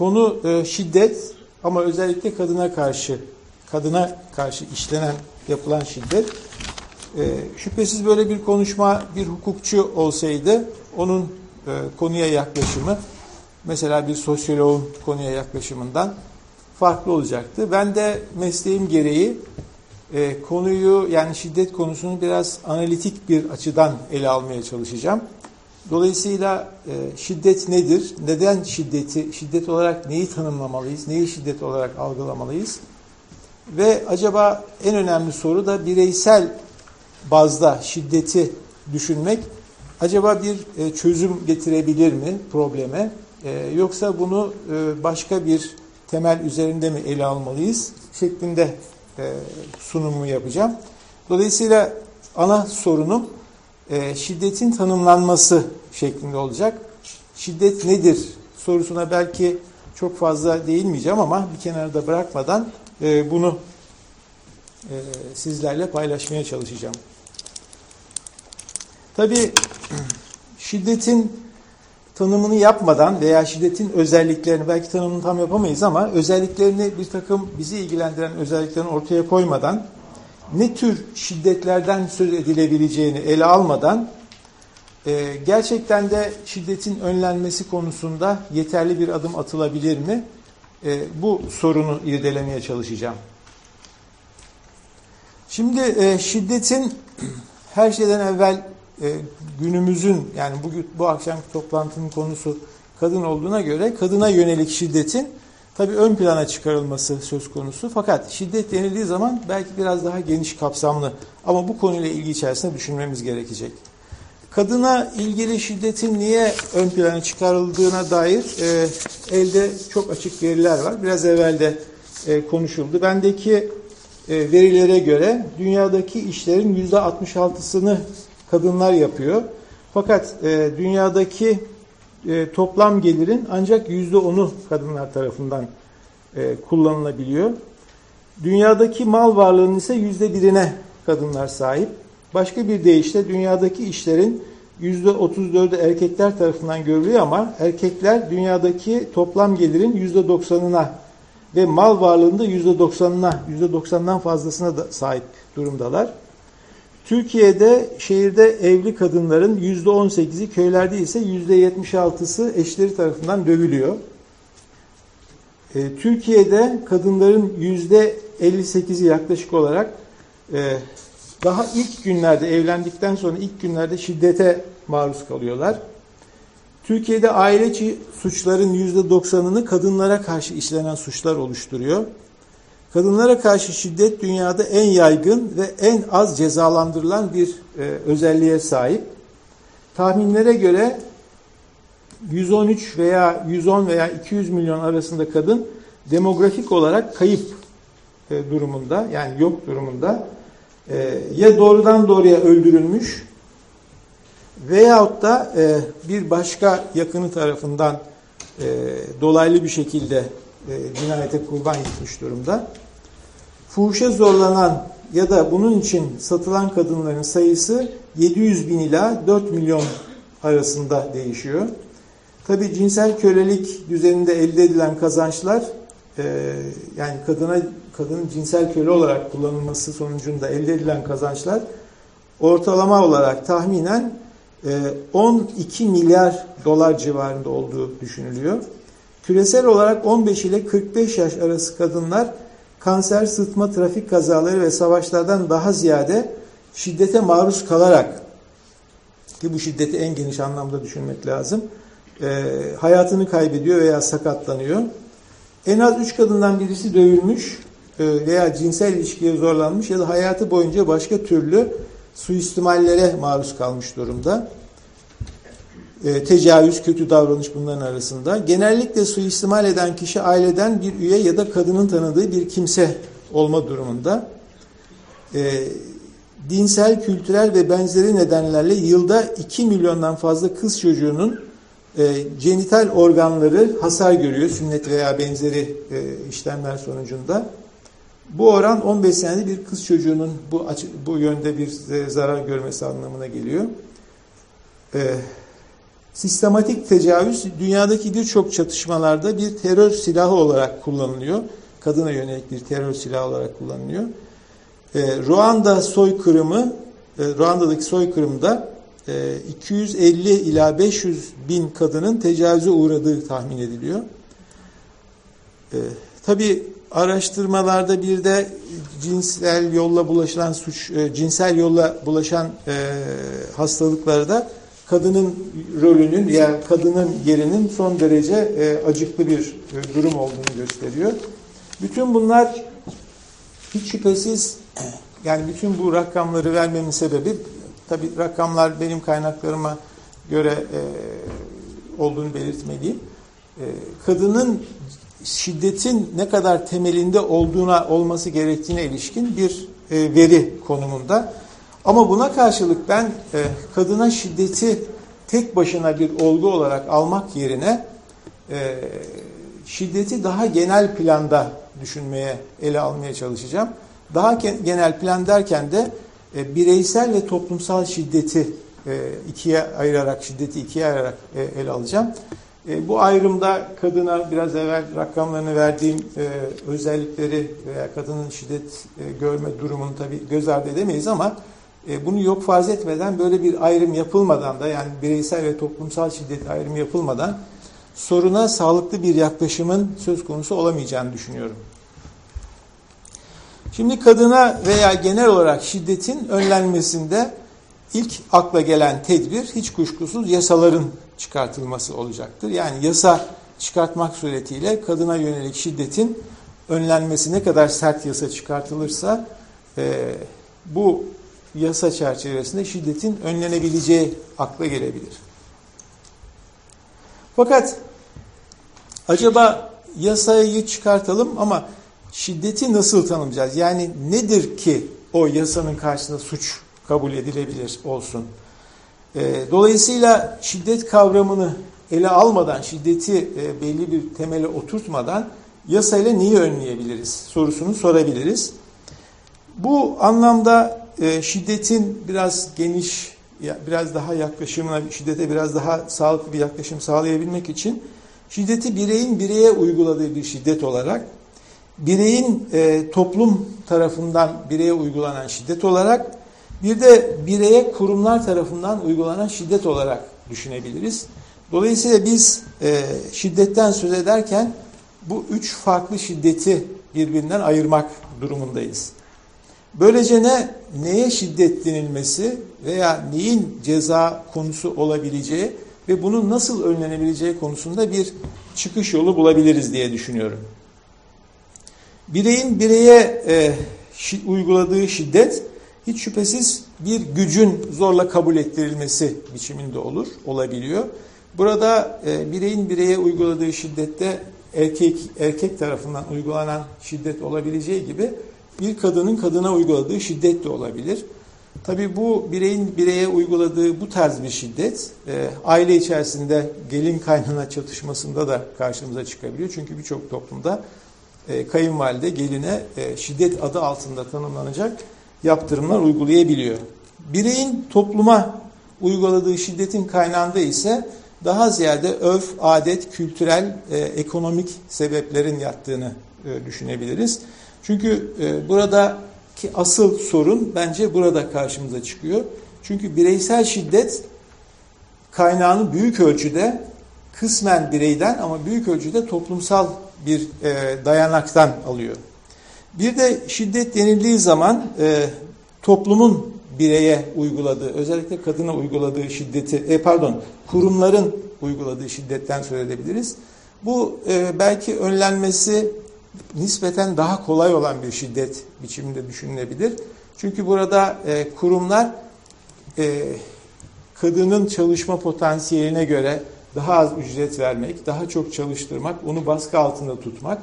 konu e, şiddet ama özellikle kadına karşı kadına karşı işlenen yapılan şiddet. E, şüphesiz böyle bir konuşma bir hukukçu olsaydı onun e, konuya yaklaşımı mesela bir sosyoloğun konuya yaklaşımından farklı olacaktı. Ben de mesleğim gereği e, konuyu yani şiddet konusunu biraz analitik bir açıdan ele almaya çalışacağım. Dolayısıyla e, şiddet nedir? Neden şiddeti, şiddet olarak neyi tanımlamalıyız? Neyi şiddet olarak algılamalıyız? Ve acaba en önemli soru da bireysel bazda şiddeti düşünmek acaba bir e, çözüm getirebilir mi probleme? E, yoksa bunu e, başka bir temel üzerinde mi ele almalıyız? Şeklinde e, sunumu yapacağım. Dolayısıyla ana sorunum e, şiddetin tanımlanması şeklinde olacak. Şiddet nedir sorusuna belki çok fazla değinmeyeceğim ama bir kenarda bırakmadan e, bunu e, sizlerle paylaşmaya çalışacağım. Tabii şiddetin tanımını yapmadan veya şiddetin özelliklerini belki tanımını tam yapamayız ama özelliklerini bir takım bizi ilgilendiren özelliklerini ortaya koymadan ne tür şiddetlerden söz edilebileceğini ele almadan e, gerçekten de şiddetin önlenmesi konusunda yeterli bir adım atılabilir mi? E, bu sorunu irdelemeye çalışacağım. Şimdi e, şiddetin her şeyden evvel e, günümüzün yani bugün bu akşamki toplantının konusu kadın olduğuna göre kadına yönelik şiddetin tabii ön plana çıkarılması söz konusu. Fakat şiddet denildiği zaman belki biraz daha geniş kapsamlı ama bu konuyla ilgi içerisinde düşünmemiz gerekecek. Kadına ilgili şiddetin niye ön plana çıkarıldığına dair e, elde çok açık veriler var. Biraz evvel de e, konuşuldu. Bendeki e, verilere göre dünyadaki işlerin %66'sını kadınlar yapıyor. Fakat e, dünyadaki e, toplam gelirin ancak yüzde onu kadınlar tarafından e, kullanılabiliyor. Dünyadaki mal varlığının ise yüzde birine kadınlar sahip. Başka bir deyişle dünyadaki işlerin yüzde otuz dördü erkekler tarafından görülüyor ama erkekler dünyadaki toplam gelirin yüzde doksanına ve mal varlığında yüzde doksanına, yüzde doksandan fazlasına da sahip durumdalar. Türkiye'de şehirde evli kadınların yüzde on sekizi, köylerde ise yüzde yetmiş altısı eşleri tarafından dövülüyor. E, Türkiye'de kadınların yüzde elli sekizi yaklaşık olarak e, daha ilk günlerde evlendikten sonra ilk günlerde şiddete maruz kalıyorlar. Türkiye'de aile suçların yüzde doksanını kadınlara karşı işlenen suçlar oluşturuyor. Kadınlara karşı şiddet dünyada en yaygın ve en az cezalandırılan bir e, özelliğe sahip. Tahminlere göre 113 veya 110 veya 200 milyon arasında kadın demografik olarak kayıp e, durumunda yani yok durumunda e, ya doğrudan doğruya öldürülmüş veyahut da e, bir başka yakını tarafından e, dolaylı bir şekilde e, cinayete kurban gitmiş durumda. Fuhuşa zorlanan ya da bunun için satılan kadınların sayısı 700 bin ila 4 milyon arasında değişiyor. Tabi cinsel kölelik düzeninde elde edilen kazançlar e, yani kadına kadının cinsel köle olarak kullanılması sonucunda elde edilen kazançlar ortalama olarak tahminen 12 milyar dolar civarında olduğu düşünülüyor. Küresel olarak 15 ile 45 yaş arası kadınlar kanser, sıtma, trafik kazaları ve savaşlardan daha ziyade şiddete maruz kalarak ki bu şiddeti en geniş anlamda düşünmek lazım. E, hayatını kaybediyor veya sakatlanıyor. En az 3 kadından birisi dövülmüş e, veya cinsel ilişkiye zorlanmış ya da hayatı boyunca başka türlü suistimallere maruz kalmış durumda e, tecavüz, kötü davranış bunların arasında. Genellikle suistimal eden kişi aileden bir üye ya da kadının tanıdığı bir kimse olma durumunda. E, dinsel, kültürel ve benzeri nedenlerle yılda 2 milyondan fazla kız çocuğunun e, genital organları hasar görüyor sünnet veya benzeri e, işlemler sonucunda. Bu oran 15 senede bir kız çocuğunun bu bu yönde bir e, zarar görmesi anlamına geliyor. E, Sistematik tecavüz dünyadaki birçok çatışmalarda bir terör silahı olarak kullanılıyor. Kadına yönelik bir terör silahı olarak kullanılıyor. E, Ruanda soykırımı, e, Ruanda'daki soykırımda e, 250 ila 500 bin kadının tecavüze uğradığı tahmin ediliyor. E, Tabi araştırmalarda bir de cinsel yolla bulaşılan suç, e, cinsel yolla bulaşan e, hastalıklarda kadının rolünün yani kadının yerinin son derece e, acıklı bir e, durum olduğunu gösteriyor. Bütün bunlar hiç şüphesiz yani bütün bu rakamları vermemin sebebi tabi rakamlar benim kaynaklarıma göre e, olduğunu belirtmeliyim. E, kadının şiddetin ne kadar temelinde olduğuna olması gerektiğine ilişkin bir e, veri konumunda. Ama buna karşılık ben e, kadına şiddeti tek başına bir olgu olarak almak yerine e, şiddeti daha genel planda düşünmeye, ele almaya çalışacağım. Daha genel plan derken de e, bireysel ve toplumsal şiddeti e, ikiye ayırarak, şiddeti ikiye ayırarak e, ele alacağım. E, bu ayrımda kadına biraz evvel rakamlarını verdiğim e, özellikleri veya kadının şiddet e, görme durumunu tabii göz ardı edemeyiz ama e, bunu yok farz etmeden böyle bir ayrım yapılmadan da yani bireysel ve toplumsal şiddet ayrımı yapılmadan soruna sağlıklı bir yaklaşımın söz konusu olamayacağını düşünüyorum. Şimdi kadına veya genel olarak şiddetin önlenmesinde ilk akla gelen tedbir hiç kuşkusuz yasaların çıkartılması olacaktır. Yani yasa çıkartmak suretiyle kadına yönelik şiddetin önlenmesi ne kadar sert yasa çıkartılırsa e, bu yasa çerçevesinde şiddetin önlenebileceği akla gelebilir. Fakat acaba yasayı çıkartalım ama şiddeti nasıl tanımlayacağız? Yani nedir ki o yasanın karşısında suç kabul edilebilir olsun? E, dolayısıyla şiddet kavramını ele almadan, şiddeti e, belli bir temele oturtmadan yasayla neyi önleyebiliriz sorusunu sorabiliriz. Bu anlamda e, şiddetin biraz geniş, biraz daha yaklaşımına, şiddete biraz daha sağlıklı bir yaklaşım sağlayabilmek için şiddeti bireyin bireye uyguladığı bir şiddet olarak, bireyin e, toplum tarafından bireye uygulanan şiddet olarak, bir de bireye kurumlar tarafından uygulanan şiddet olarak düşünebiliriz. Dolayısıyla biz e, şiddetten söz ederken bu üç farklı şiddeti birbirinden ayırmak durumundayız. Böylece ne neye şiddet denilmesi veya neyin ceza konusu olabileceği ve bunun nasıl önlenebileceği konusunda bir çıkış yolu bulabiliriz diye düşünüyorum. Bireyin bireye e, şi, uyguladığı şiddet hiç şüphesiz bir gücün zorla kabul ettirilmesi biçiminde olur, olabiliyor. Burada e, bireyin bireye uyguladığı şiddette erkek erkek tarafından uygulanan şiddet olabileceği gibi bir kadının kadına uyguladığı şiddet de olabilir. Tabi bu bireyin bireye uyguladığı bu tarz bir şiddet e, aile içerisinde gelin kaynana çatışmasında da karşımıza çıkabiliyor. Çünkü birçok toplumda e, kayınvalide geline e, şiddet adı altında tanımlanacak yaptırımlar uygulayabiliyor. Bireyin topluma uyguladığı şiddetin kaynağında ise daha ziyade örf, adet, kültürel, e, ekonomik sebeplerin yattığını e, düşünebiliriz. Çünkü e, buradaki asıl sorun bence burada karşımıza çıkıyor. Çünkü bireysel şiddet kaynağını büyük ölçüde kısmen bireyden ama büyük ölçüde toplumsal bir e, dayanaktan alıyor. Bir de şiddet denildiği zaman e, toplumun bireye uyguladığı, özellikle kadına uyguladığı şiddeti, e, pardon, kurumların uyguladığı şiddetten söz edebiliriz. Bu e, belki önlenmesi nispeten daha kolay olan bir şiddet biçiminde düşünülebilir. Çünkü burada e, kurumlar e, kadının çalışma potansiyeline göre daha az ücret vermek, daha çok çalıştırmak, onu baskı altında tutmak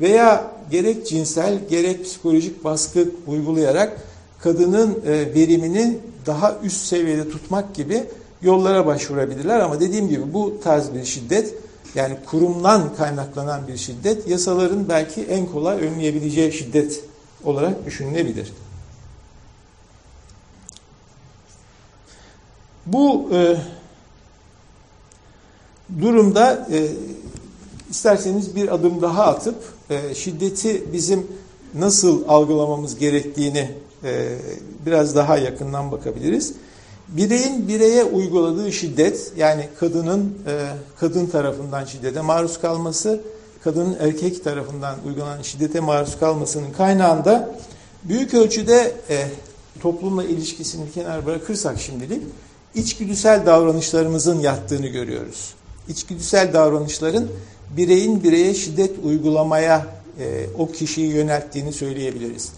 veya gerek cinsel gerek psikolojik baskı uygulayarak kadının e, verimini daha üst seviyede tutmak gibi yollara başvurabilirler ama dediğim gibi bu tarz bir şiddet yani kurumdan kaynaklanan bir şiddet yasaların belki en kolay önleyebileceği şiddet olarak düşünülebilir. Bu e, durumda e, isterseniz bir adım daha atıp e, şiddeti bizim nasıl algılamamız gerektiğini e, biraz daha yakından bakabiliriz. Bireyin bireye uyguladığı şiddet yani kadının e, kadın tarafından şiddete maruz kalması, kadının erkek tarafından uygulanan şiddete maruz kalmasının kaynağında büyük ölçüde e, toplumla ilişkisini bir kenara bırakırsak şimdilik içgüdüsel davranışlarımızın yattığını görüyoruz. İçgüdüsel davranışların bireyin bireye şiddet uygulamaya e, o kişiyi yönelttiğini söyleyebiliriz.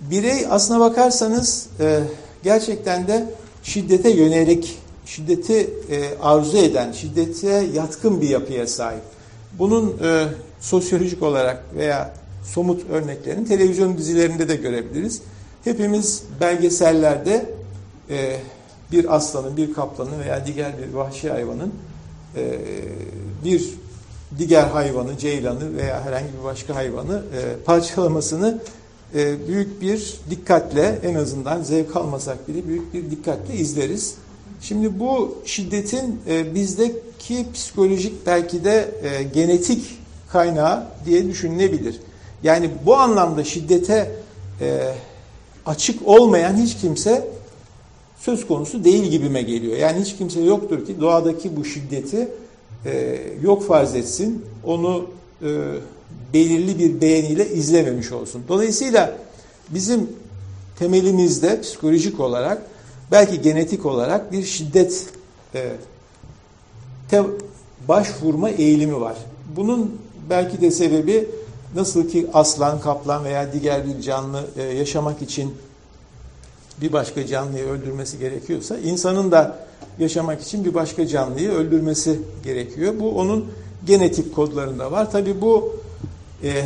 Birey aslına bakarsanız e, gerçekten de şiddete yönelik, şiddeti e, arzu eden, şiddete yatkın bir yapıya sahip. Bunun e, sosyolojik olarak veya somut örneklerini televizyon dizilerinde de görebiliriz. Hepimiz belgesellerde e, bir aslanın, bir kaplanın veya diğer bir vahşi hayvanın e, bir diğer hayvanı, ceylanı veya herhangi bir başka hayvanı e, parçalamasını e, büyük bir dikkatle en azından zevk almasak bile büyük bir dikkatle izleriz. Şimdi bu şiddetin e, bizdeki psikolojik belki de e, genetik kaynağı diye düşünülebilir. Yani bu anlamda şiddete e, açık olmayan hiç kimse söz konusu değil gibime geliyor. Yani hiç kimse yoktur ki doğadaki bu şiddeti e, yok farz etsin, onu e, belirli bir beğeniyle izlememiş olsun. Dolayısıyla bizim temelimizde psikolojik olarak belki genetik olarak bir şiddet e, te, başvurma eğilimi var. Bunun belki de sebebi nasıl ki aslan, kaplan veya diğer bir canlı e, yaşamak için bir başka canlıyı öldürmesi gerekiyorsa insanın da yaşamak için bir başka canlıyı öldürmesi gerekiyor. Bu onun genetik kodlarında var. Tabi bu e,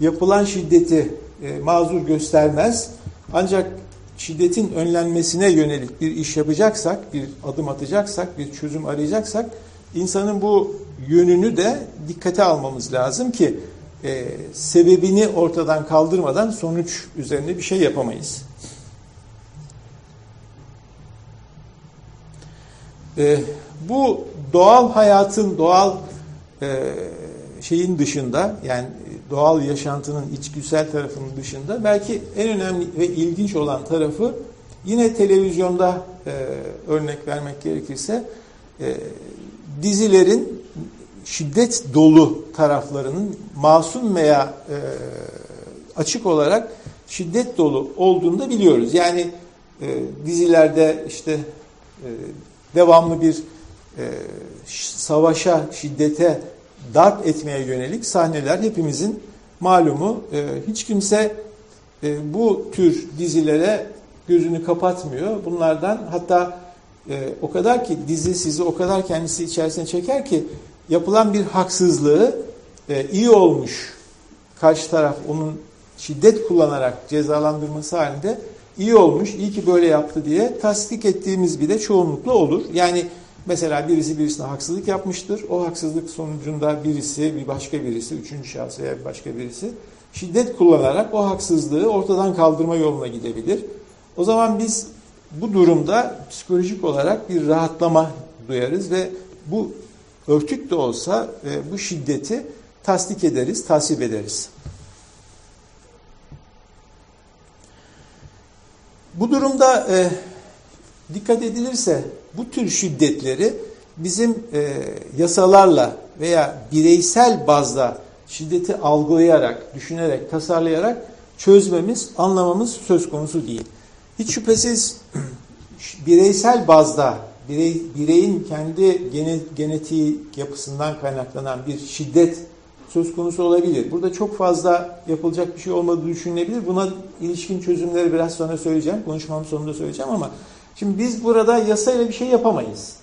yapılan şiddeti e, mazur göstermez. Ancak şiddetin önlenmesine yönelik bir iş yapacaksak, bir adım atacaksak, bir çözüm arayacaksak insanın bu yönünü de dikkate almamız lazım ki e, sebebini ortadan kaldırmadan sonuç üzerine bir şey yapamayız. E, bu doğal hayatın, doğal e, şeyin dışında yani doğal yaşantının içgüdüsel tarafının dışında belki en önemli ve ilginç olan tarafı yine televizyonda e, örnek vermek gerekirse e, dizilerin şiddet dolu taraflarının masum veya e, açık olarak şiddet dolu olduğunu da biliyoruz. Yani e, dizilerde işte e, devamlı bir e, savaşa, şiddete darp etmeye yönelik sahneler hepimizin malumu. E, hiç kimse e, bu tür dizilere gözünü kapatmıyor. Bunlardan hatta e, o kadar ki dizi sizi o kadar kendisi içerisine çeker ki yapılan bir haksızlığı e, iyi olmuş karşı taraf onun şiddet kullanarak cezalandırması halinde iyi olmuş, iyi ki böyle yaptı diye tasdik ettiğimiz bir de çoğunlukla olur. Yani mesela birisi birisine haksızlık yapmıştır. O haksızlık sonucunda birisi, bir başka birisi, üçüncü şahıs veya bir başka birisi şiddet kullanarak o haksızlığı ortadan kaldırma yoluna gidebilir. O zaman biz bu durumda psikolojik olarak bir rahatlama duyarız ve bu örtük de olsa e, bu şiddeti tasdik ederiz, tasvip ederiz. Bu durumda e, dikkat edilirse bu tür şiddetleri bizim e, yasalarla veya bireysel bazda şiddeti algılayarak, düşünerek, tasarlayarak çözmemiz, anlamamız söz konusu değil. Hiç şüphesiz bireysel bazda birey, bireyin kendi genetiği yapısından kaynaklanan bir şiddet söz konusu olabilir. Burada çok fazla yapılacak bir şey olmadığı düşünülebilir. Buna ilişkin çözümleri biraz sonra söyleyeceğim. Konuşmamın sonunda söyleyeceğim ama şimdi biz burada yasayla bir şey yapamayız.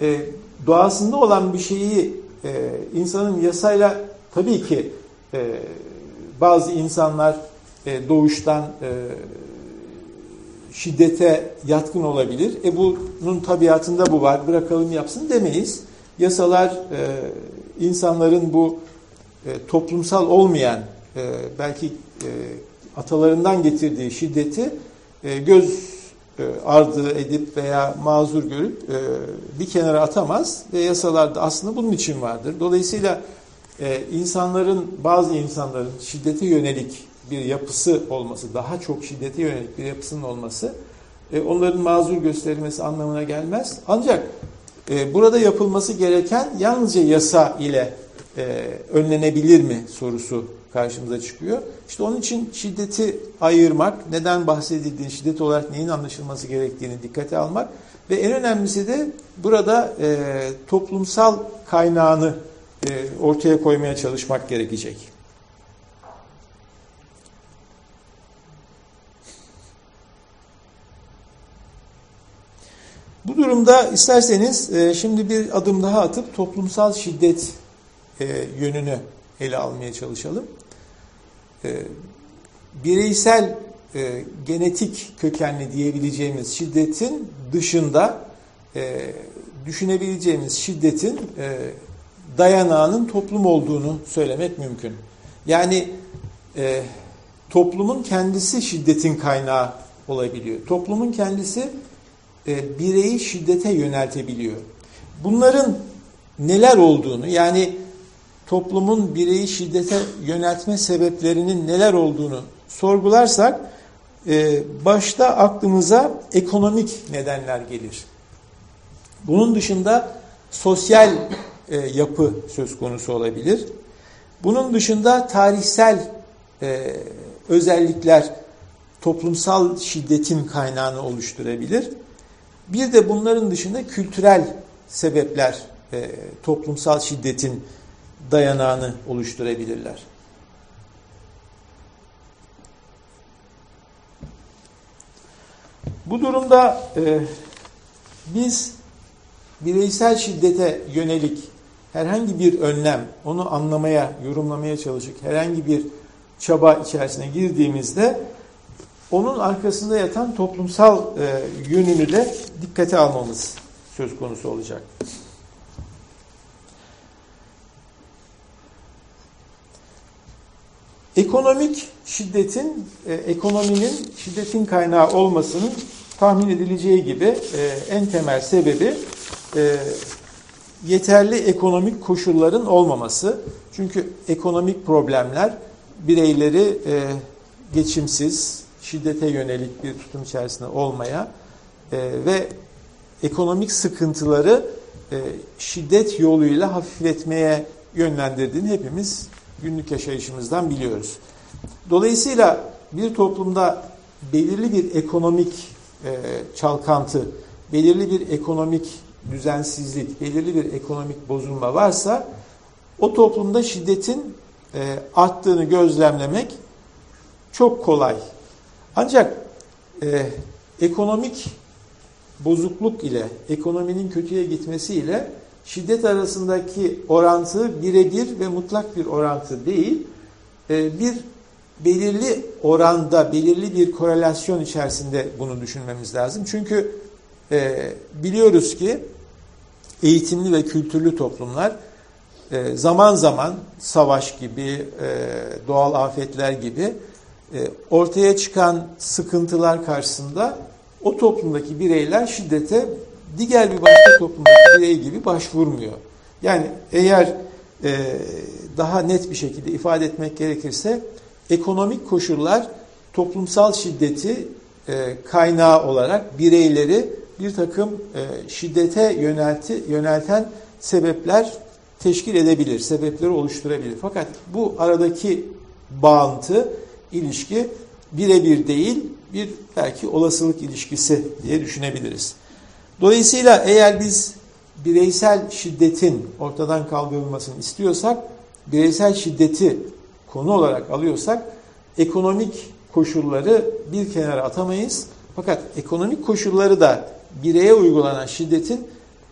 Ee, doğasında olan bir şeyi e, insanın yasayla tabii ki e, bazı insanlar e, doğuştan e, şiddete yatkın olabilir. E bunun tabiatında bu var. Bırakalım yapsın demeyiz. Yasalar e, insanların bu e, toplumsal olmayan e, belki e, atalarından getirdiği şiddeti e, göz e, ardı edip veya mazur görüp e, bir kenara atamaz ve yasalarda aslında bunun için vardır. Dolayısıyla e, insanların bazı insanların şiddete yönelik bir yapısı olması, daha çok şiddete yönelik bir yapısının olması onların mazur gösterilmesi anlamına gelmez. Ancak burada yapılması gereken yalnızca yasa ile önlenebilir mi sorusu karşımıza çıkıyor. İşte onun için şiddeti ayırmak, neden bahsedildiğini, şiddet olarak neyin anlaşılması gerektiğini dikkate almak ve en önemlisi de burada e, toplumsal kaynağını e, ortaya koymaya çalışmak gerekecek. Bu durumda isterseniz e, şimdi bir adım daha atıp toplumsal şiddet e, yönünü ele almaya çalışalım. E, bireysel e, genetik kökenli diyebileceğimiz şiddetin dışında e, düşünebileceğimiz şiddetin dayanağının toplum olduğunu söylemek mümkün. Yani toplumun kendisi şiddetin kaynağı olabiliyor. Toplumun kendisi bireyi şiddete yöneltebiliyor. Bunların neler olduğunu yani toplumun bireyi şiddete yöneltme sebeplerinin neler olduğunu sorgularsak e, başta aklımıza ekonomik nedenler gelir. Bunun dışında sosyal e, yapı söz konusu olabilir. Bunun dışında tarihsel e, özellikler toplumsal şiddetin kaynağını oluşturabilir. Bir de bunların dışında kültürel sebepler toplumsal şiddetin dayanağını oluşturabilirler. Bu durumda e, biz bireysel şiddete yönelik herhangi bir önlem, onu anlamaya, yorumlamaya çalışıp herhangi bir çaba içerisine girdiğimizde onun arkasında yatan toplumsal e, yönünü de dikkate almamız söz konusu olacak. Ekonomik şiddetin, e, ekonominin şiddetin kaynağı olmasının tahmin edileceği gibi e, en temel sebebi e, yeterli ekonomik koşulların olmaması. Çünkü ekonomik problemler bireyleri e, geçimsiz, şiddete yönelik bir tutum içerisinde olmaya e, ve ekonomik sıkıntıları e, şiddet yoluyla hafifletmeye yönlendirdiğini hepimiz günlük yaşayışımızdan biliyoruz. Dolayısıyla bir toplumda belirli bir ekonomik e, çalkantı, belirli bir ekonomik düzensizlik, belirli bir ekonomik bozulma varsa o toplumda şiddetin e, arttığını gözlemlemek çok kolay. Ancak e, ekonomik bozukluk ile, ekonominin kötüye gitmesi ile şiddet arasındaki orantı birebir ve mutlak bir orantı değil. E, bir belirli oranda, belirli bir korelasyon içerisinde bunu düşünmemiz lazım. Çünkü e, biliyoruz ki eğitimli ve kültürlü toplumlar e, zaman zaman savaş gibi, doğal afetler gibi ortaya çıkan sıkıntılar karşısında o toplumdaki bireyler şiddete diğer bir başka toplumdaki birey gibi başvurmuyor. Yani eğer e, daha net bir şekilde ifade etmek gerekirse ekonomik koşullar toplumsal şiddeti e, kaynağı olarak bireyleri bir takım e, şiddete yönelti, yönelten sebepler teşkil edebilir, sebepleri oluşturabilir. Fakat bu aradaki bağıntı, ilişki birebir değil, bir belki olasılık ilişkisi diye düşünebiliriz. Dolayısıyla eğer biz bireysel şiddetin ortadan kaldırılmasını istiyorsak, bireysel şiddeti konu olarak alıyorsak, ekonomik koşulları bir kenara atamayız. Fakat ekonomik koşulları da bireye uygulanan şiddetin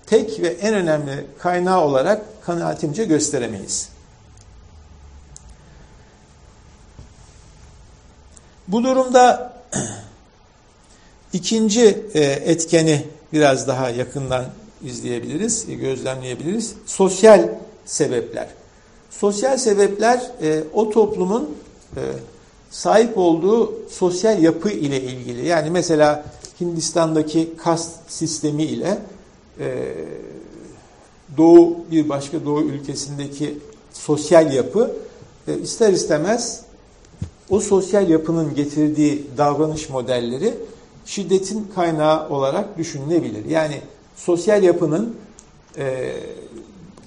tek ve en önemli kaynağı olarak kanaatimce gösteremeyiz. Bu durumda ikinci e, etkeni biraz daha yakından izleyebiliriz, gözlemleyebiliriz. Sosyal sebepler. Sosyal sebepler e, o toplumun e, sahip olduğu sosyal yapı ile ilgili. Yani mesela Hindistan'daki kast sistemi ile e, Doğu bir başka Doğu ülkesindeki sosyal yapı e, ister istemez o sosyal yapının getirdiği davranış modelleri şiddetin kaynağı olarak düşünülebilir. Yani sosyal yapının e,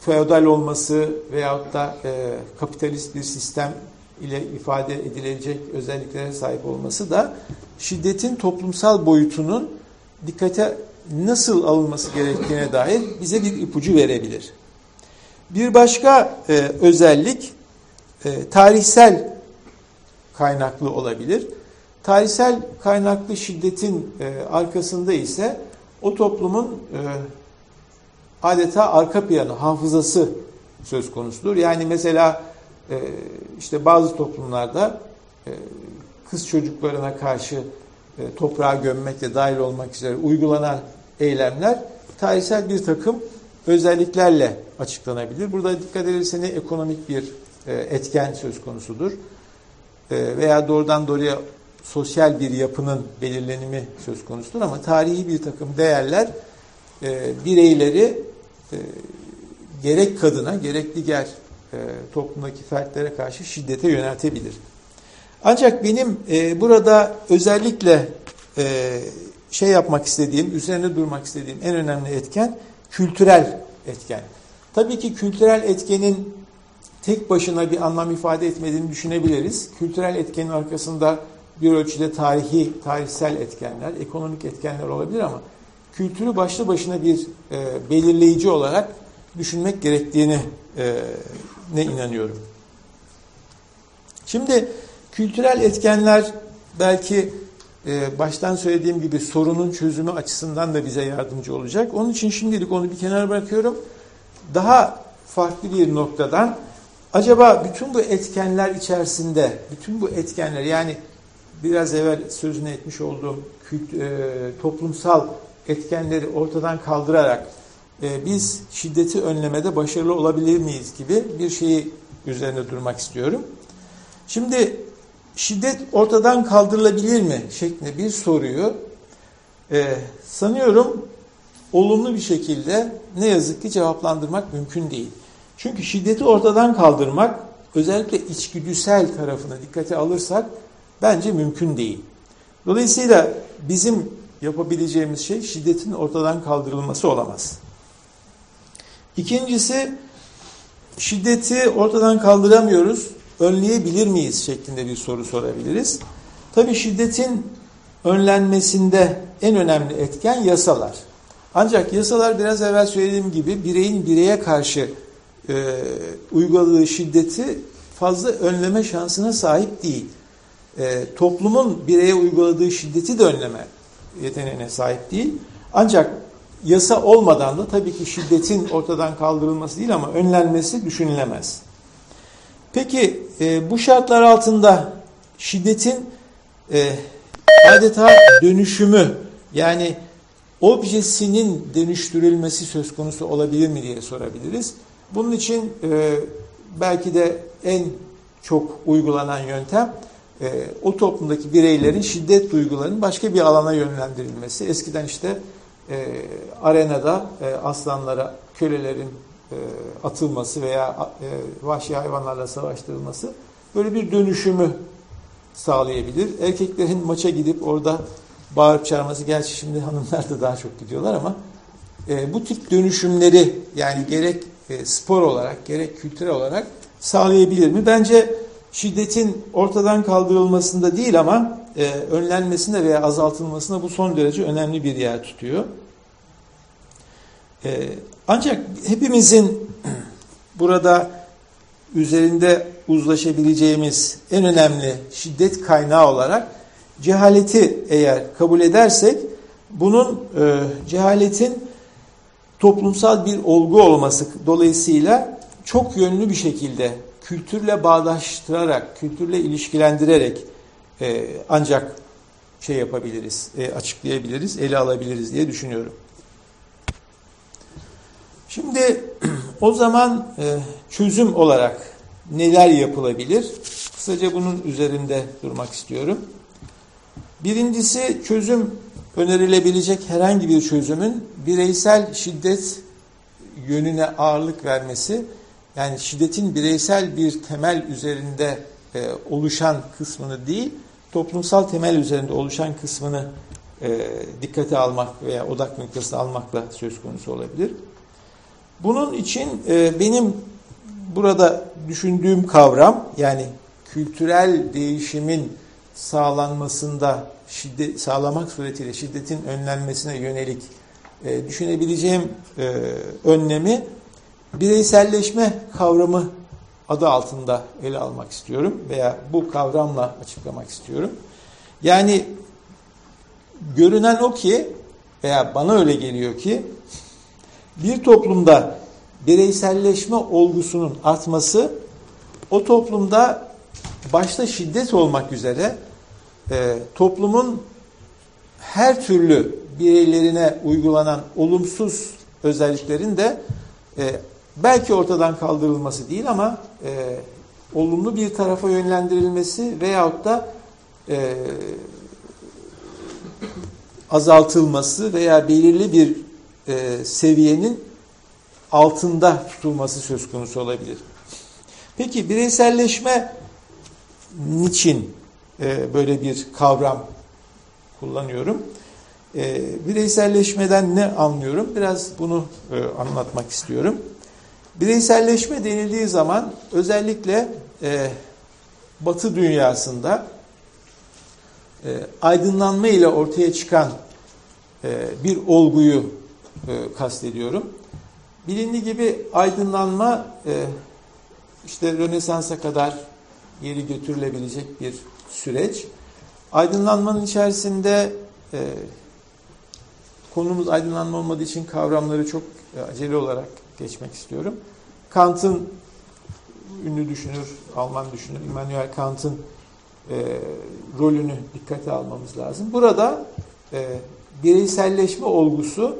feodal olması veyahut da e, kapitalist bir sistem ile ifade edilecek özelliklere sahip olması da şiddetin toplumsal boyutunun dikkate nasıl alınması gerektiğine dair bize bir ipucu verebilir. Bir başka e, özellik e, tarihsel kaynaklı olabilir. Tarihsel kaynaklı şiddetin e, arkasında ise o toplumun e, adeta arka planı, hafızası söz konusudur. Yani mesela e, işte bazı toplumlarda e, kız çocuklarına karşı e, toprağa gömmekle dahil olmak üzere uygulanan eylemler tarihsel bir takım özelliklerle açıklanabilir. Burada dikkat edilirse ne ekonomik bir e, etken söz konusudur e, veya doğrudan doğruya sosyal bir yapının belirlenimi söz konusudur ama tarihi bir takım değerler e, bireyleri e, gerek kadına gerek diğer e, toplumdaki fertlere karşı şiddete yöneltebilir. Ancak benim e, burada özellikle e, şey yapmak istediğim, üzerine durmak istediğim en önemli etken kültürel etken. Tabii ki kültürel etkenin tek başına bir anlam ifade etmediğini düşünebiliriz. Kültürel etkenin arkasında bir ölçüde tarihi, tarihsel etkenler, ekonomik etkenler olabilir ama kültürü başlı başına bir e, belirleyici olarak düşünmek gerektiğini e, ne inanıyorum. Şimdi kültürel etkenler belki e, baştan söylediğim gibi sorunun çözümü açısından da bize yardımcı olacak. Onun için şimdilik onu bir kenara bırakıyorum. Daha farklı bir noktadan acaba bütün bu etkenler içerisinde, bütün bu etkenler yani biraz evvel sözünü etmiş olduğum kült, e, toplumsal etkenleri ortadan kaldırarak e, biz şiddeti önlemede başarılı olabilir miyiz gibi bir şeyi üzerine durmak istiyorum. Şimdi şiddet ortadan kaldırılabilir mi şeklinde bir soruyu e, sanıyorum olumlu bir şekilde ne yazık ki cevaplandırmak mümkün değil. Çünkü şiddeti ortadan kaldırmak özellikle içgüdüsel tarafına dikkate alırsak bence mümkün değil. Dolayısıyla bizim yapabileceğimiz şey şiddetin ortadan kaldırılması olamaz. İkincisi şiddeti ortadan kaldıramıyoruz önleyebilir miyiz şeklinde bir soru sorabiliriz. Tabii şiddetin önlenmesinde en önemli etken yasalar. Ancak yasalar biraz evvel söylediğim gibi bireyin bireye karşı e, uyguladığı şiddeti fazla önleme şansına sahip değil. E, toplumun bireye uyguladığı şiddeti de önleme yeteneğine sahip değil. Ancak yasa olmadan da tabii ki şiddetin ortadan kaldırılması değil ama önlenmesi düşünülemez. Peki e, bu şartlar altında şiddetin e, adeta dönüşümü yani objesinin dönüştürülmesi söz konusu olabilir mi diye sorabiliriz. Bunun için e, belki de en çok uygulanan yöntem e, o toplumdaki bireylerin şiddet duygularının başka bir alana yönlendirilmesi. Eskiden işte e, arenada e, aslanlara kölelerin e, atılması veya e, vahşi hayvanlarla savaştırılması böyle bir dönüşümü sağlayabilir. Erkeklerin maça gidip orada bağırıp çağırması, gerçi şimdi hanımlar da daha çok gidiyorlar ama e, bu tip dönüşümleri yani gerek spor olarak gerek kültürel olarak sağlayabilir mi? Bence şiddetin ortadan kaldırılmasında değil ama önlenmesinde veya azaltılmasında bu son derece önemli bir yer tutuyor. Ancak hepimizin burada üzerinde uzlaşabileceğimiz en önemli şiddet kaynağı olarak cehaleti eğer kabul edersek bunun e, cehaletin toplumsal bir olgu olması dolayısıyla çok yönlü bir şekilde kültürle bağdaştırarak, kültürle ilişkilendirerek e, ancak şey yapabiliriz, e, açıklayabiliriz, ele alabiliriz diye düşünüyorum. Şimdi o zaman e, çözüm olarak neler yapılabilir? Kısaca bunun üzerinde durmak istiyorum. Birincisi çözüm önerilebilecek herhangi bir çözümün bireysel şiddet yönüne ağırlık vermesi, yani şiddetin bireysel bir temel üzerinde e, oluşan kısmını değil, toplumsal temel üzerinde oluşan kısmını e, dikkate almak veya odak noktasına almakla söz konusu olabilir. Bunun için e, benim burada düşündüğüm kavram yani kültürel değişimin sağlanmasında şiddet sağlamak suretiyle şiddetin önlenmesine yönelik e, düşünebileceğim e, önlemi bireyselleşme kavramı adı altında ele almak istiyorum veya bu kavramla açıklamak istiyorum. Yani görünen o ki veya bana öyle geliyor ki bir toplumda bireyselleşme olgusunun artması o toplumda başta şiddet olmak üzere e, toplumun her türlü bireylerine uygulanan olumsuz özelliklerin de e, belki ortadan kaldırılması değil ama e, olumlu bir tarafa yönlendirilmesi veyahut da e, azaltılması veya belirli bir e, seviyenin altında tutulması söz konusu olabilir. Peki bireyselleşme niçin e, böyle bir kavram kullanıyorum? E, bireyselleşmeden ne anlıyorum? Biraz bunu e, anlatmak istiyorum. Bireyselleşme denildiği zaman özellikle e, Batı dünyasında e, aydınlanma ile ortaya çıkan e, bir olguyu e, kastediyorum. Bilindiği gibi aydınlanma e, işte Rönesans'a kadar geri götürülebilecek bir süreç. Aydınlanmanın içerisinde e, konumuz aydınlanma olmadığı için kavramları çok acele olarak geçmek istiyorum. Kant'ın ünlü düşünür, Alman düşünür Immanuel Kant'ın e, rolünü dikkate almamız lazım. Burada e, bireyselleşme olgusu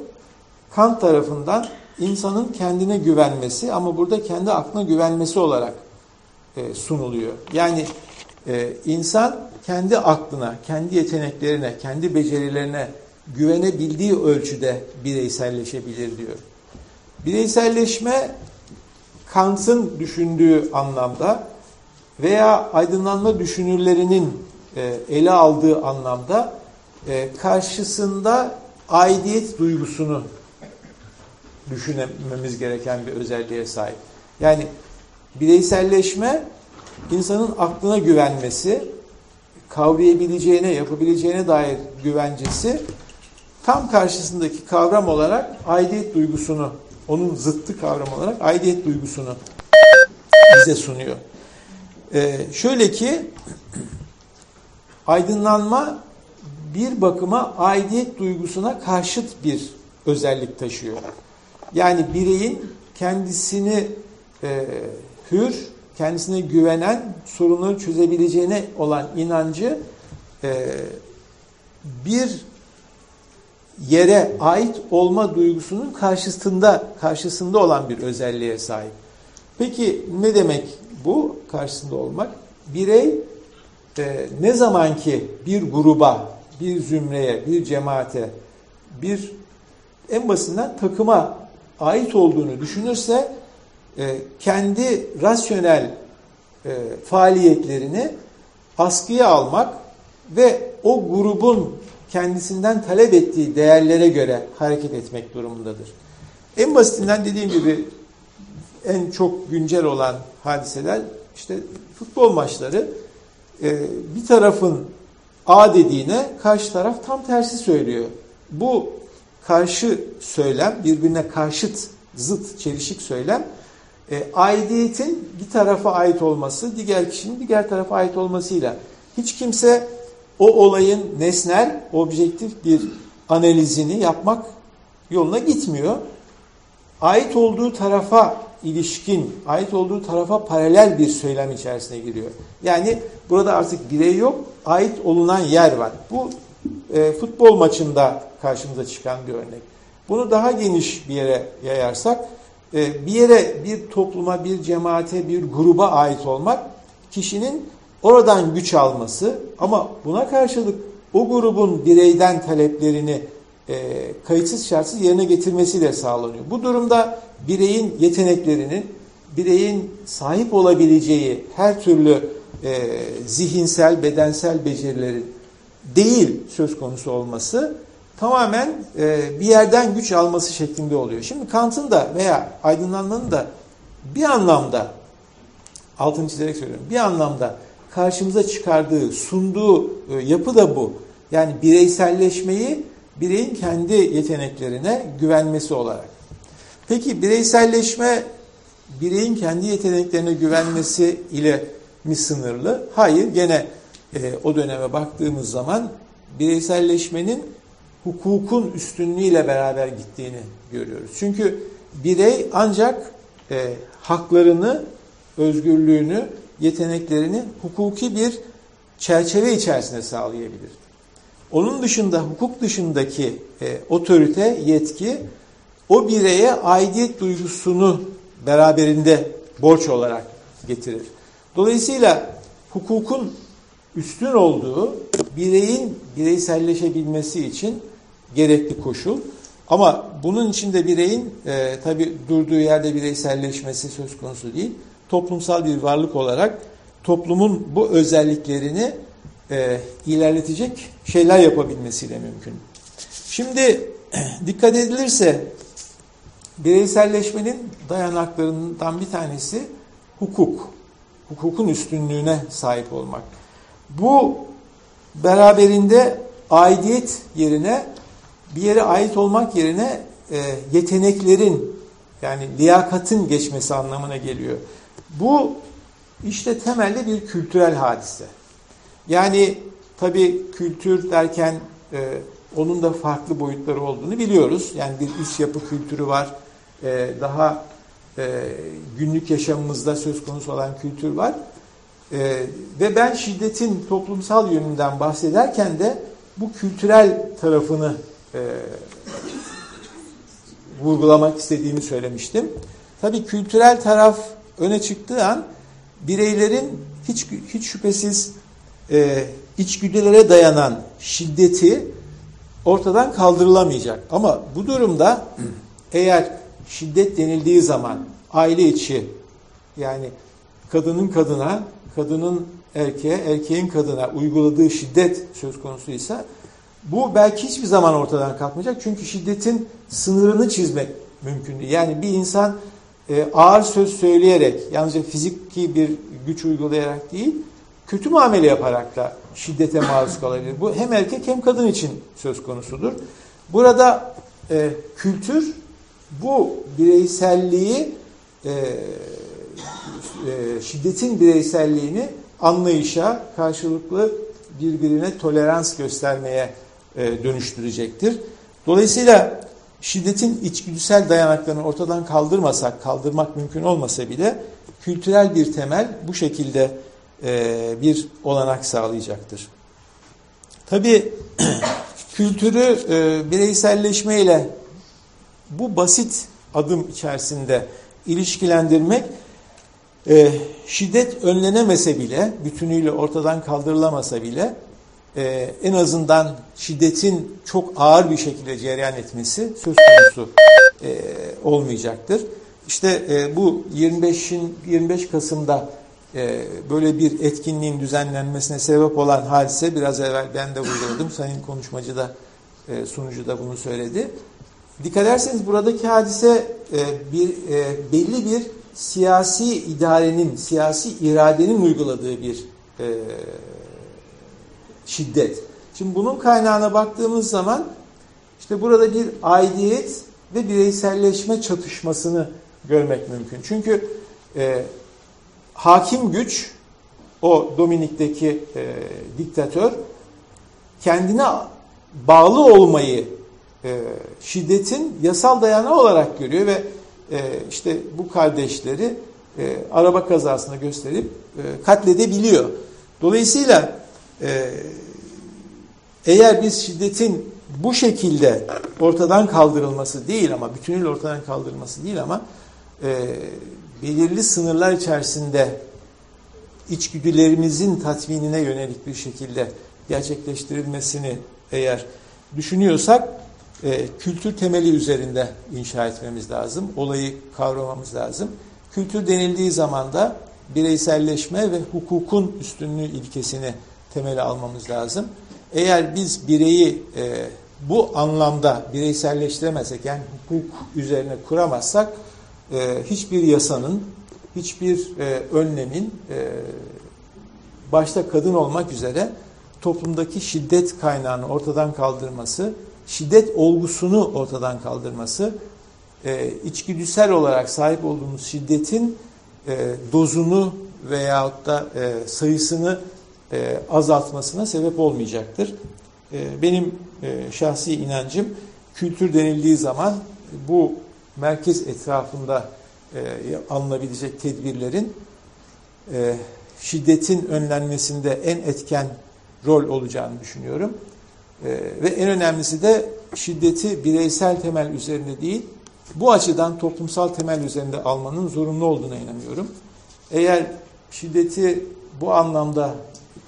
Kant tarafından insanın kendine güvenmesi ama burada kendi aklına güvenmesi olarak e, sunuluyor. Yani e, insan kendi aklına, kendi yeteneklerine, kendi becerilerine güvenebildiği ölçüde bireyselleşebilir diyor. Bireyselleşme Kant'ın düşündüğü anlamda veya aydınlanma düşünürlerinin e, ele aldığı anlamda e, karşısında aidiyet duygusunu düşünmemiz gereken bir özelliğe sahip. Yani bireyselleşme insanın aklına güvenmesi, kavrayabileceğine, yapabileceğine dair güvencesi tam karşısındaki kavram olarak aidiyet duygusunu, onun zıttı kavram olarak aidiyet duygusunu bize sunuyor. Ee, şöyle ki aydınlanma bir bakıma aidiyet duygusuna karşıt bir özellik taşıyor. Yani bireyin kendisini e, hür, kendisine güvenen, sorunları çözebileceğine olan inancı e, bir yere ait olma duygusunun karşısında karşısında olan bir özelliğe sahip. Peki ne demek bu karşısında olmak? Birey e, ne zaman ki bir gruba, bir zümreye, bir cemaate, bir en basitinden takıma ait olduğunu düşünürse e, kendi rasyonel e, faaliyetlerini askıya almak ve o grubun kendisinden talep ettiği değerlere göre hareket etmek durumundadır. En basitinden dediğim gibi en çok güncel olan hadiseler işte futbol maçları e, bir tarafın A dediğine karşı taraf tam tersi söylüyor. Bu karşı söylem, birbirine karşıt, zıt, çelişik söylem e, aidiyetin bir tarafa ait olması, diğer kişinin diğer tarafa ait olmasıyla hiç kimse o olayın nesnel, objektif bir analizini yapmak yoluna gitmiyor. Ait olduğu tarafa ilişkin, ait olduğu tarafa paralel bir söylem içerisine giriyor. Yani burada artık birey yok, ait olunan yer var. Bu e, futbol maçında karşımıza çıkan bir örnek. Bunu daha geniş bir yere yayarsak, e, bir yere, bir topluma, bir cemaate, bir gruba ait olmak, kişinin oradan güç alması ama buna karşılık o grubun bireyden taleplerini e, kayıtsız şartsız yerine getirmesiyle sağlanıyor. Bu durumda bireyin yeteneklerinin, bireyin sahip olabileceği her türlü e, zihinsel, bedensel becerilerin değil söz konusu olması tamamen e, bir yerden güç alması şeklinde oluyor. Şimdi Kant'ın da veya aydınlanmanın da bir anlamda altını çizerek söylüyorum. Bir anlamda karşımıza çıkardığı, sunduğu e, yapı da bu. Yani bireyselleşmeyi bireyin kendi yeteneklerine güvenmesi olarak. Peki bireyselleşme bireyin kendi yeteneklerine güvenmesi ile mi sınırlı? Hayır, gene e, o döneme baktığımız zaman bireyselleşmenin hukukun üstünlüğüyle beraber gittiğini görüyoruz. Çünkü birey ancak e, haklarını, özgürlüğünü, yeteneklerini hukuki bir çerçeve içerisinde sağlayabilir. Onun dışında hukuk dışındaki e, otorite, yetki o bireye aidiyet duygusunu beraberinde borç olarak getirir. Dolayısıyla hukukun üstün olduğu bireyin bireyselleşebilmesi için gerekli koşul. Ama bunun içinde bireyin e, tabi durduğu yerde bireyselleşmesi söz konusu değil. Toplumsal bir varlık olarak toplumun bu özelliklerini e, ilerletecek şeyler yapabilmesiyle mümkün. Şimdi dikkat edilirse bireyselleşmenin dayanaklarından bir tanesi hukuk. Hukukun üstünlüğüne sahip olmak. Bu beraberinde aidiyet yerine bir yere ait olmak yerine e, yeteneklerin yani liyakatın geçmesi anlamına geliyor. Bu işte temelde bir kültürel hadise. Yani tabii kültür derken e, onun da farklı boyutları olduğunu biliyoruz. Yani bir iş yapı kültürü var. E, daha e, günlük yaşamımızda söz konusu olan kültür var. E, ve ben şiddetin toplumsal yönünden bahsederken de bu kültürel tarafını e, vurgulamak istediğimi söylemiştim. Tabii kültürel taraf öne çıktığı an bireylerin hiç hiç şüphesiz e, içgüdülere dayanan şiddeti ortadan kaldırılamayacak. Ama bu durumda eğer şiddet denildiği zaman aile içi yani kadının kadına, kadının erkeğe, erkeğin kadına uyguladığı şiddet söz konusuysa bu belki hiçbir zaman ortadan kalkmayacak. Çünkü şiddetin sınırını çizmek mümkün değil. Yani bir insan e, ağır söz söyleyerek, yalnızca fiziki bir güç uygulayarak değil, kötü muamele yaparak da şiddete maruz kalabilir. Bu hem erkek hem kadın için söz konusudur. Burada e, kültür bu bireyselliği e, e, şiddetin bireyselliğini anlayışa, karşılıklı birbirine tolerans göstermeye e, dönüştürecektir. Dolayısıyla şiddetin içgüdüsel dayanaklarını ortadan kaldırmasak, kaldırmak mümkün olmasa bile kültürel bir temel bu şekilde e, bir olanak sağlayacaktır. Tabi kültürü e, bireyselleşmeyle bu basit adım içerisinde ilişkilendirmek e, şiddet önlenemese bile, bütünüyle ortadan kaldırılamasa bile e, en azından şiddetin çok ağır bir şekilde cereyan etmesi söz konusu e, olmayacaktır. İşte e, bu 25'in 25 Kasım'da e, böyle bir etkinliğin düzenlenmesine sebep olan hadise biraz evvel ben de vurguladım. Sayın konuşmacı da e, sunucu da bunu söyledi. Dikkat ederseniz buradaki hadise e, bir e, belli bir siyasi idarenin, siyasi iradenin uyguladığı bir e, şiddet. Şimdi bunun kaynağına baktığımız zaman işte burada bir aidiyet ve bireyselleşme çatışmasını görmek mümkün. Çünkü e, hakim güç, o Dominik'teki e, diktatör kendine bağlı olmayı e, şiddetin yasal dayanağı olarak görüyor ve e, işte bu kardeşleri e, araba kazasında gösterip e, katledebiliyor. Dolayısıyla e, eğer biz şiddetin bu şekilde ortadan kaldırılması değil ama bütünüyle ortadan kaldırılması değil ama e, belirli sınırlar içerisinde içgüdülerimizin tatminine yönelik bir şekilde gerçekleştirilmesini eğer düşünüyorsak e, kültür temeli üzerinde inşa etmemiz lazım. Olayı kavramamız lazım. Kültür denildiği zaman da bireyselleşme ve hukukun üstünlüğü ilkesini temele almamız lazım. Eğer biz bireyi e, bu anlamda bireyselleştiremezsek yani hukuk üzerine kuramazsak e, hiçbir yasanın, hiçbir e, önlemin e, başta kadın olmak üzere toplumdaki şiddet kaynağını ortadan kaldırması, şiddet olgusunu ortadan kaldırması, e, içgüdüsel olarak sahip olduğumuz şiddetin e, dozunu veyahut da e, sayısını e, azaltmasına sebep olmayacaktır. E, benim e, şahsi inancım kültür denildiği zaman bu merkez etrafında e, alınabilecek tedbirlerin e, şiddetin önlenmesinde en etken rol olacağını düşünüyorum. E, ve en önemlisi de şiddeti bireysel temel üzerinde değil, bu açıdan toplumsal temel üzerinde almanın zorunlu olduğuna inanıyorum. Eğer şiddeti bu anlamda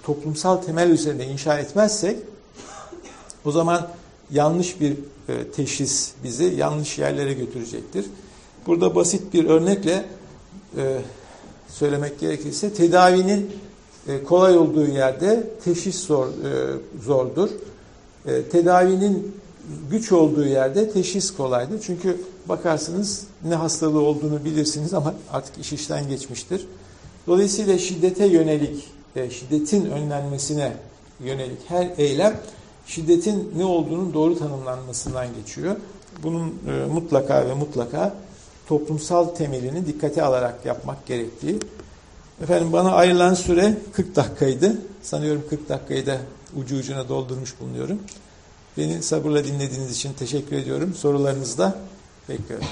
toplumsal temel üzerinde inşa etmezsek o zaman yanlış bir e, teşhis bizi yanlış yerlere götürecektir. Burada basit bir örnekle e, söylemek gerekirse tedavinin e, kolay olduğu yerde teşhis zor, zordur. Tedavinin güç olduğu yerde teşhis kolaydır. Çünkü bakarsınız ne hastalığı olduğunu bilirsiniz ama artık iş işten geçmiştir. Dolayısıyla şiddete yönelik, şiddetin önlenmesine yönelik her eylem şiddetin ne olduğunun doğru tanımlanmasından geçiyor. Bunun e, mutlaka ve mutlaka toplumsal temelini dikkate alarak yapmak gerektiği. Efendim bana ayrılan süre 40 dakikaydı. Sanıyorum 40 dakikayı da ucu ucuna doldurmuş bulunuyorum. Beni sabırla dinlediğiniz için teşekkür ediyorum. Sorularınızı da bekliyorum.